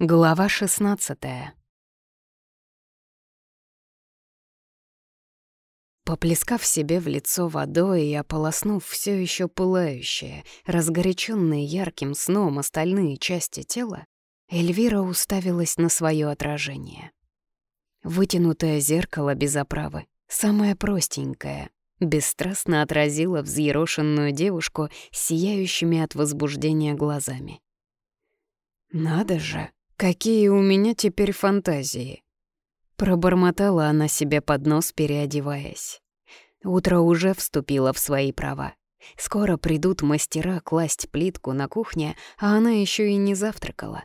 Глава 16 Поплескав себе в лицо водой и ополоснув все еще пылающее, разгоряченное ярким сном остальные части тела, Эльвира уставилась на свое отражение. Вытянутое зеркало без оправы, самое простенькое, бесстрастно отразило взъерошенную девушку сияющими от возбуждения глазами. «Надо же!» Какие у меня теперь фантазии. Пробормотала она себе под нос, переодеваясь. Утро уже вступило в свои права. Скоро придут мастера класть плитку на кухне, а она еще и не завтракала.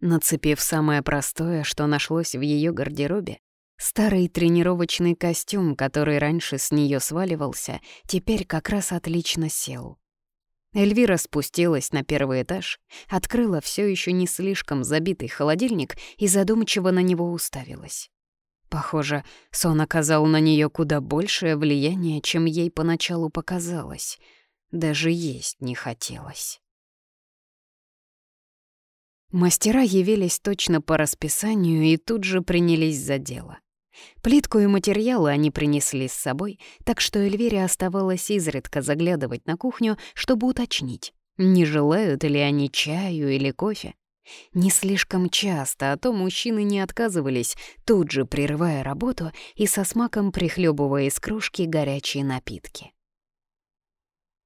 Нацепив самое простое, что нашлось в ее гардеробе, старый тренировочный костюм, который раньше с нее сваливался, теперь как раз отлично сел. Эльвира спустилась на первый этаж, открыла все еще не слишком забитый холодильник и задумчиво на него уставилась. Похоже, сон оказал на нее куда большее влияние, чем ей поначалу показалось. Даже есть не хотелось. Мастера явились точно по расписанию и тут же принялись за дело. Плитку и материалы они принесли с собой, так что Эльвире оставалось изредка заглядывать на кухню, чтобы уточнить, не желают ли они чаю или кофе. Не слишком часто, а то мужчины не отказывались, тут же прерывая работу и со смаком прихлебывая из кружки горячие напитки.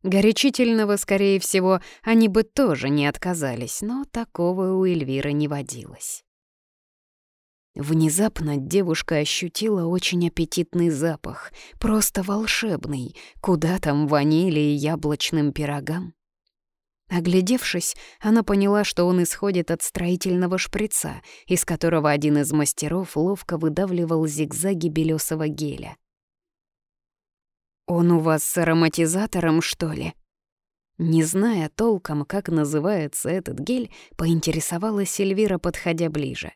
Горячительного, скорее всего, они бы тоже не отказались, но такого у Эльвиры не водилось. Внезапно девушка ощутила очень аппетитный запах, просто волшебный, куда там ванили и яблочным пирогам. Оглядевшись, она поняла, что он исходит от строительного шприца, из которого один из мастеров ловко выдавливал зигзаги белесого геля. «Он у вас с ароматизатором, что ли?» Не зная толком, как называется этот гель, поинтересовалась Эльвира, подходя ближе.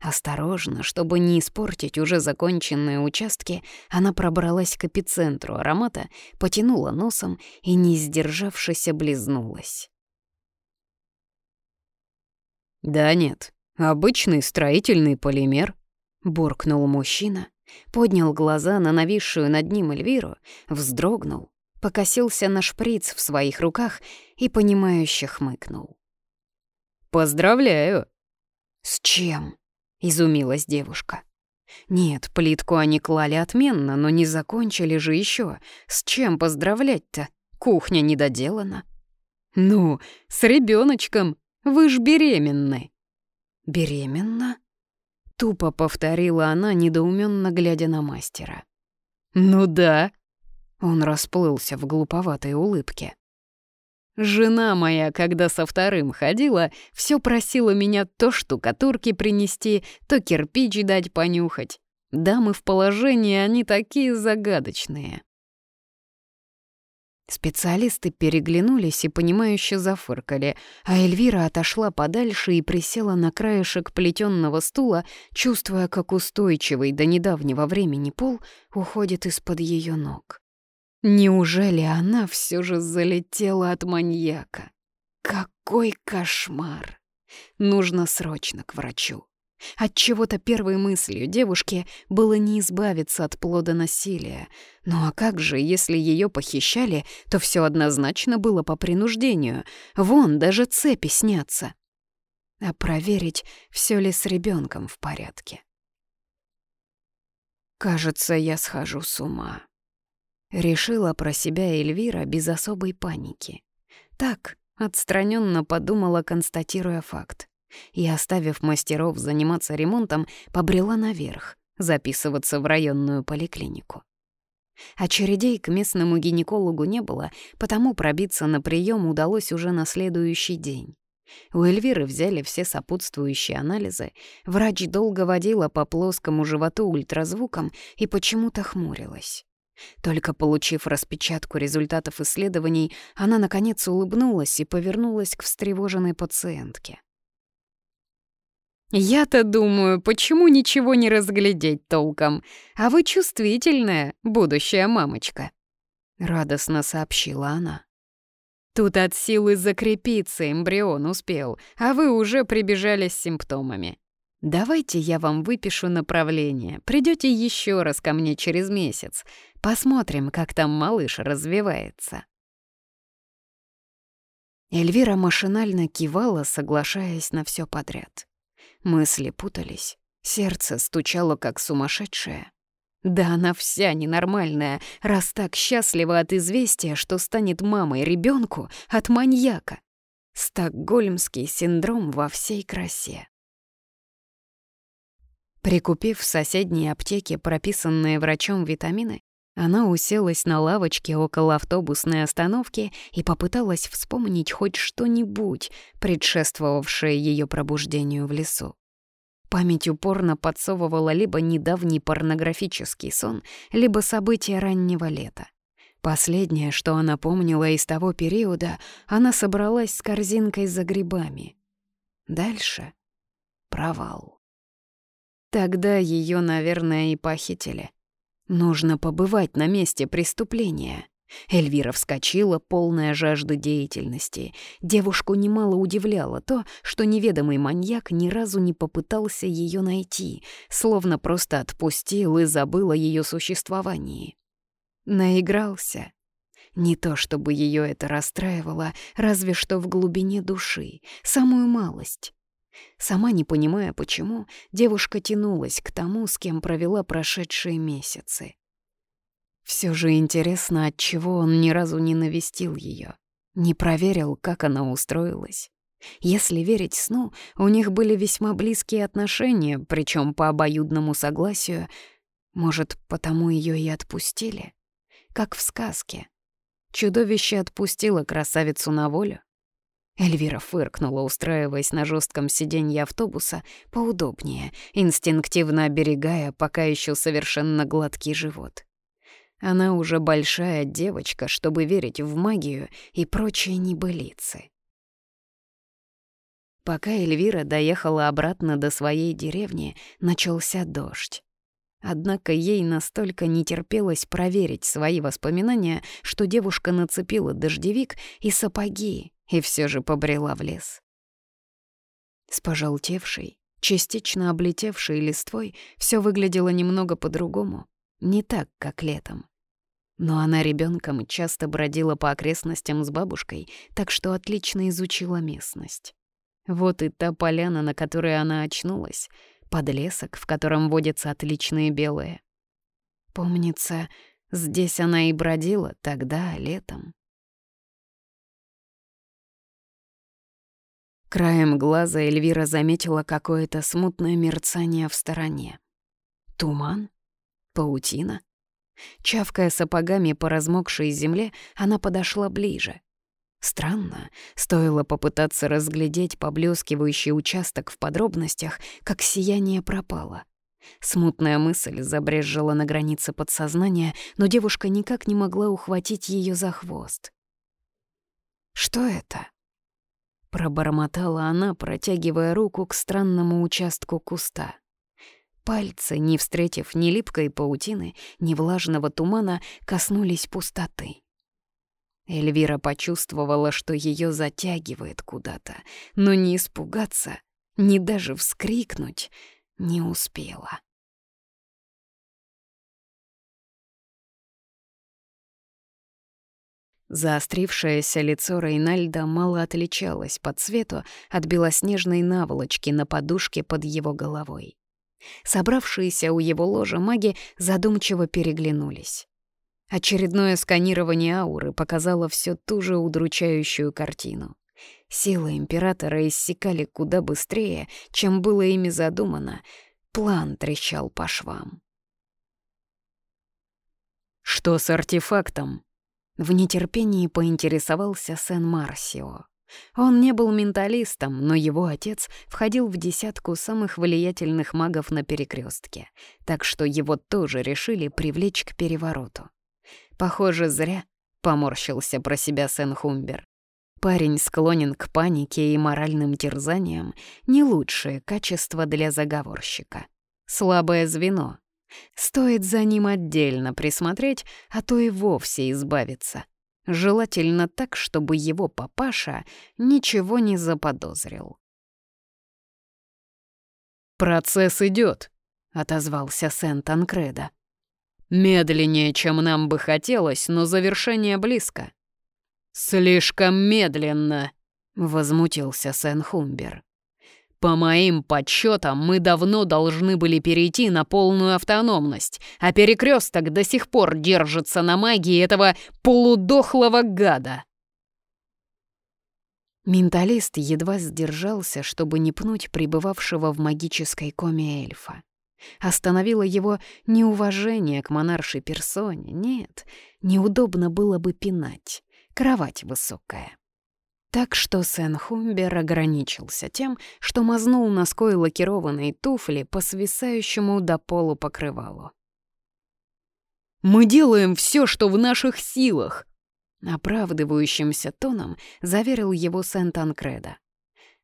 Осторожно, чтобы не испортить уже законченные участки, она пробралась к эпицентру аромата, потянула носом и, не сдержавшись, облизнулась. «Да нет, обычный строительный полимер», — буркнул мужчина, поднял глаза на нависшую над ним Эльвиру, вздрогнул, покосился на шприц в своих руках и, понимающе хмыкнул. «Поздравляю!» «С чем?» — изумилась девушка. «Нет, плитку они клали отменно, но не закончили же еще. С чем поздравлять-то? Кухня не доделана». «Ну, с ребеночком. Вы ж беременны». «Беременна?» — тупо повторила она, недоуменно глядя на мастера. «Ну да». Он расплылся в глуповатой улыбке. Жена моя, когда со вторым ходила, все просила меня то штукатурки принести, то кирпич дать понюхать. Дамы в положении, они такие загадочные. Специалисты переглянулись и понимающе зафыркали, а Эльвира отошла подальше и присела на краешек плетенного стула, чувствуя, как устойчивый до недавнего времени пол уходит из-под ее ног. Неужели она все же залетела от маньяка? Какой кошмар! Нужно срочно к врачу. От чего-то первой мыслью девушки было не избавиться от плода насилия. Ну а как же, если ее похищали, то все однозначно было по принуждению. Вон даже цепи снятся. А проверить, все ли с ребенком в порядке. Кажется, я схожу с ума. Решила про себя Эльвира без особой паники. Так, отстраненно подумала, констатируя факт. И, оставив мастеров заниматься ремонтом, побрела наверх, записываться в районную поликлинику. Очередей к местному гинекологу не было, потому пробиться на прием удалось уже на следующий день. У Эльвиры взяли все сопутствующие анализы, врач долго водила по плоскому животу ультразвуком и почему-то хмурилась. Только получив распечатку результатов исследований, она, наконец, улыбнулась и повернулась к встревоженной пациентке. «Я-то думаю, почему ничего не разглядеть толком? А вы чувствительная, будущая мамочка», — радостно сообщила она. Тут от силы закрепиться эмбрион успел, а вы уже прибежали с симптомами. Давайте я вам выпишу направление. Придете еще раз ко мне через месяц. Посмотрим, как там малыш развивается. Эльвира машинально кивала, соглашаясь на все подряд. Мысли путались, сердце стучало как сумасшедшее. Да она вся ненормальная, раз так счастлива от известия, что станет мамой ребенку от маньяка. Стокгольмский синдром во всей красе. Прикупив в соседней аптеке прописанные врачом витамины, она уселась на лавочке около автобусной остановки и попыталась вспомнить хоть что-нибудь, предшествовавшее ее пробуждению в лесу. Память упорно подсовывала либо недавний порнографический сон, либо события раннего лета. Последнее, что она помнила из того периода, она собралась с корзинкой за грибами. Дальше — провал. Тогда ее, наверное, и похитили. Нужно побывать на месте преступления. Эльвира вскочила, полная жажды деятельности. Девушку немало удивляло то, что неведомый маньяк ни разу не попытался ее найти, словно просто отпустил и забыл о ее существовании. Наигрался. Не то чтобы ее это расстраивало, разве что в глубине души, самую малость. Сама не понимая почему, девушка тянулась к тому, с кем провела прошедшие месяцы. Все же интересно, от чего он ни разу не навестил ее, не проверил, как она устроилась. Если верить сну, у них были весьма близкие отношения, причем по обоюдному согласию. Может, потому ее и отпустили? Как в сказке. Чудовище отпустило красавицу на волю. Эльвира фыркнула, устраиваясь на жестком сиденье автобуса поудобнее, инстинктивно оберегая пока еще совершенно гладкий живот. Она уже большая девочка, чтобы верить в магию и прочие небылицы. Пока Эльвира доехала обратно до своей деревни, начался дождь. Однако ей настолько не терпелось проверить свои воспоминания, что девушка нацепила дождевик и сапоги и все же побрела в лес. С пожелтевшей, частично облетевшей листвой все выглядело немного по-другому, не так, как летом. Но она ребенком часто бродила по окрестностям с бабушкой, так что отлично изучила местность. Вот и та поляна, на которой она очнулась, подлесок, в котором водятся отличные белые. Помнится, здесь она и бродила тогда, летом. Краем глаза Эльвира заметила какое-то смутное мерцание в стороне. Туман? Паутина? Чавкая сапогами по размокшей земле, она подошла ближе. Странно, стоило попытаться разглядеть поблескивающий участок в подробностях, как сияние пропало. Смутная мысль забрежжила на границе подсознания, но девушка никак не могла ухватить ее за хвост. «Что это?» Пробормотала она, протягивая руку к странному участку куста. Пальцы, не встретив ни липкой паутины, ни влажного тумана, коснулись пустоты. Эльвира почувствовала, что ее затягивает куда-то, но не испугаться, ни даже вскрикнуть не успела. Заострившееся лицо Рейнальда мало отличалось по цвету от белоснежной наволочки на подушке под его головой. Собравшиеся у его ложа маги задумчиво переглянулись. Очередное сканирование ауры показало все ту же удручающую картину. Силы императора иссякали куда быстрее, чем было ими задумано. План трещал по швам. «Что с артефактом?» В нетерпении поинтересовался Сен-Марсио. Он не был менталистом, но его отец входил в десятку самых влиятельных магов на перекрестке, так что его тоже решили привлечь к перевороту. Похоже, зря поморщился про себя Сен-Хумбер. Парень склонен к панике и моральным терзаниям — не лучшее качество для заговорщика. Слабое звено, Стоит за ним отдельно присмотреть, а то и вовсе избавиться. желательно так, чтобы его папаша ничего не заподозрил. «Процесс идет, отозвался Сент-Анкреда. «Медленнее, чем нам бы хотелось, но завершение близко». «Слишком медленно», — возмутился Сен-Хумбер. По моим подсчетам, мы давно должны были перейти на полную автономность, а перекресток до сих пор держится на магии этого полудохлого гада. Менталист едва сдержался, чтобы не пнуть пребывавшего в магической коме эльфа. Остановило его неуважение к монаршей персоне. Нет, неудобно было бы пинать. Кровать высокая. Так что Сен-Хумбер ограничился тем, что мазнул ноской лакированной туфли по свисающему до полу покрывалу. «Мы делаем все, что в наших силах!» Оправдывающимся тоном заверил его Сент-Анкреда.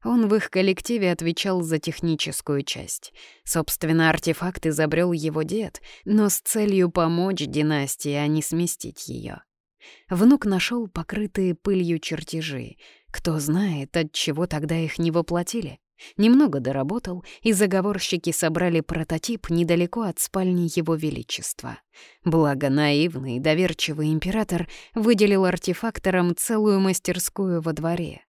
Он в их коллективе отвечал за техническую часть. Собственно, артефакт изобрел его дед, но с целью помочь династии, а не сместить ее. Внук нашел покрытые пылью чертежи. Кто знает, от чего тогда их не воплотили. Немного доработал, и заговорщики собрали прототип недалеко от спальни Его Величества. Благо наивный, доверчивый император выделил артефакторам целую мастерскую во дворе.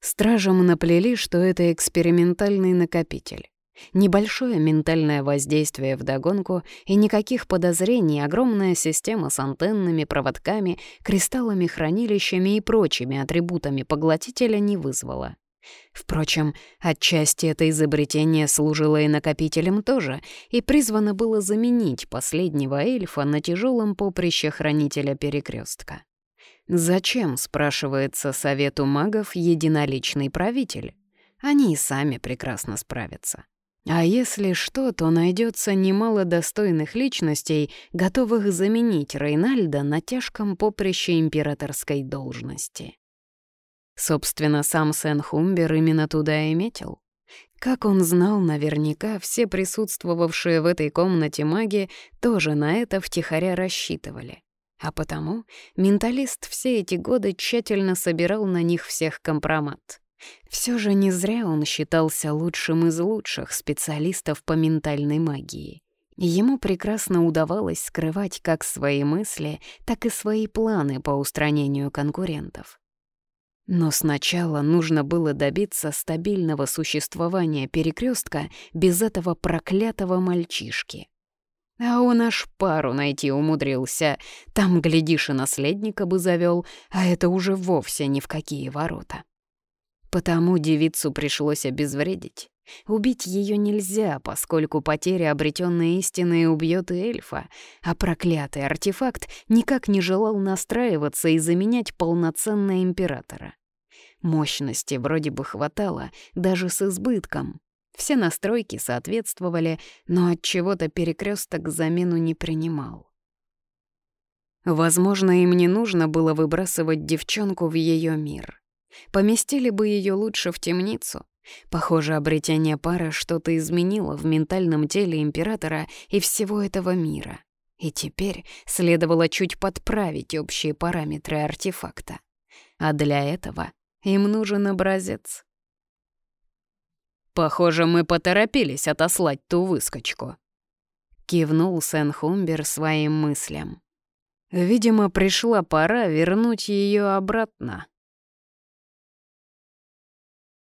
Стражам наплели, что это экспериментальный накопитель. Небольшое ментальное воздействие вдогонку и никаких подозрений огромная система с антеннами, проводками, кристаллами-хранилищами и прочими атрибутами поглотителя не вызвала. Впрочем, отчасти это изобретение служило и накопителем тоже, и призвано было заменить последнего эльфа на тяжелом поприще хранителя перекрестка. Зачем, спрашивается совету магов, единоличный правитель? Они и сами прекрасно справятся. А если что, то найдется немало достойных личностей, готовых заменить Рейнальда на тяжком поприще императорской должности. Собственно, сам Сен-Хумбер именно туда и метил. Как он знал наверняка, все присутствовавшие в этой комнате маги тоже на это втихаря рассчитывали. А потому менталист все эти годы тщательно собирал на них всех компромат. Все же не зря он считался лучшим из лучших специалистов по ментальной магии. Ему прекрасно удавалось скрывать как свои мысли, так и свои планы по устранению конкурентов. Но сначала нужно было добиться стабильного существования перекрестка без этого проклятого мальчишки. А он аж пару найти умудрился. Там, глядишь, и наследника бы завел, а это уже вовсе ни в какие ворота. Потому девицу пришлось обезвредить. Убить ее нельзя, поскольку потеря обретенной истины убьет и эльфа, а проклятый артефакт никак не желал настраиваться и заменять полноценного императора. Мощности вроде бы хватало, даже с избытком. Все настройки соответствовали, но от чего-то перекресток замену не принимал. Возможно, им не нужно было выбрасывать девчонку в ее мир. Поместили бы ее лучше в темницу. Похоже, обретение пары что-то изменило в ментальном теле императора и всего этого мира. И теперь следовало чуть подправить общие параметры артефакта. А для этого им нужен образец. «Похоже, мы поторопились отослать ту выскочку», — кивнул Сен-Хумбер своим мыслям. «Видимо, пришла пора вернуть ее обратно».